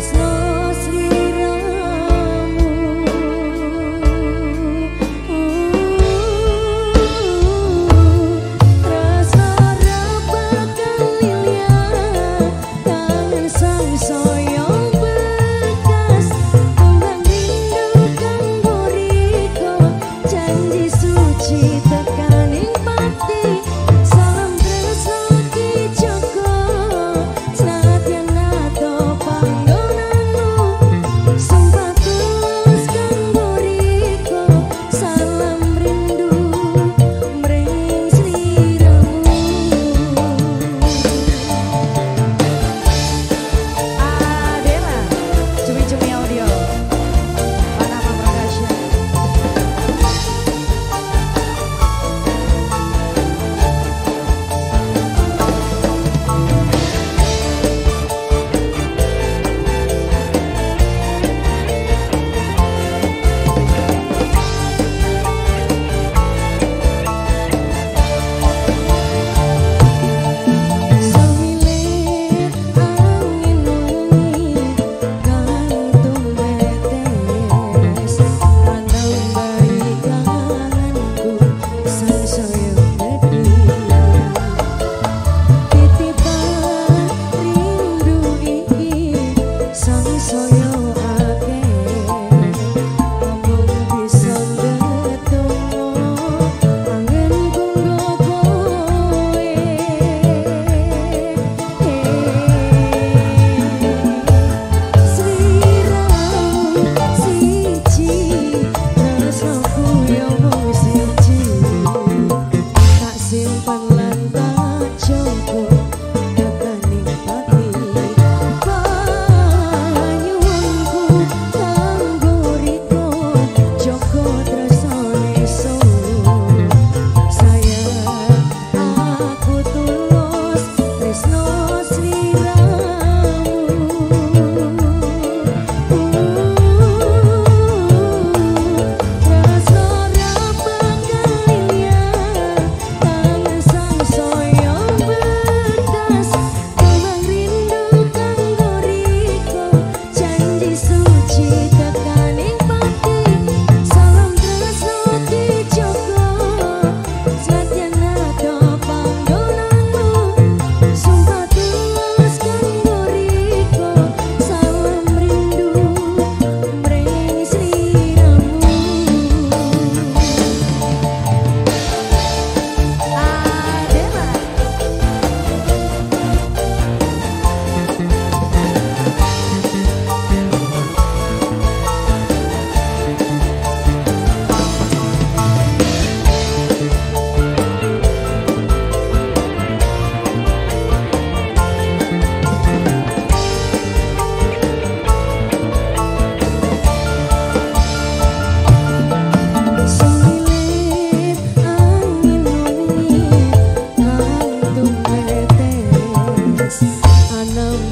So.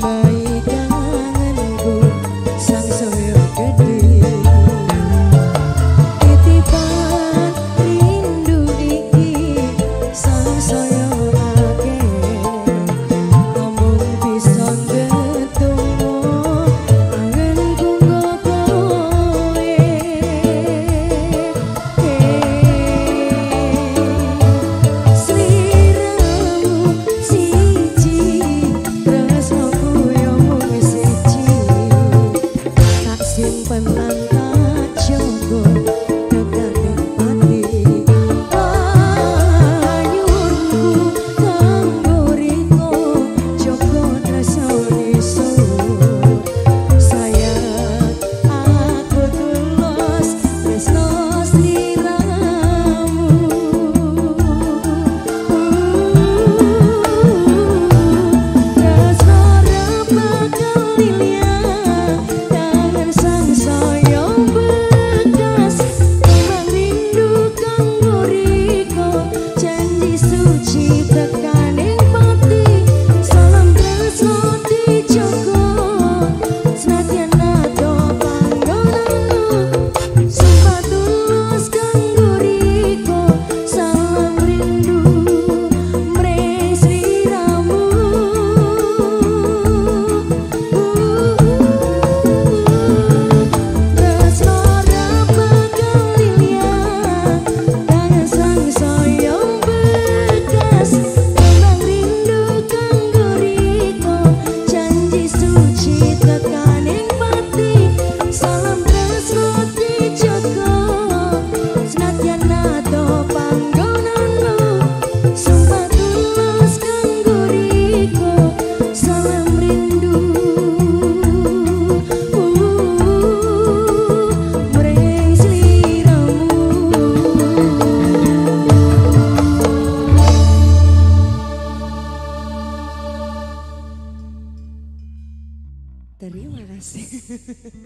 my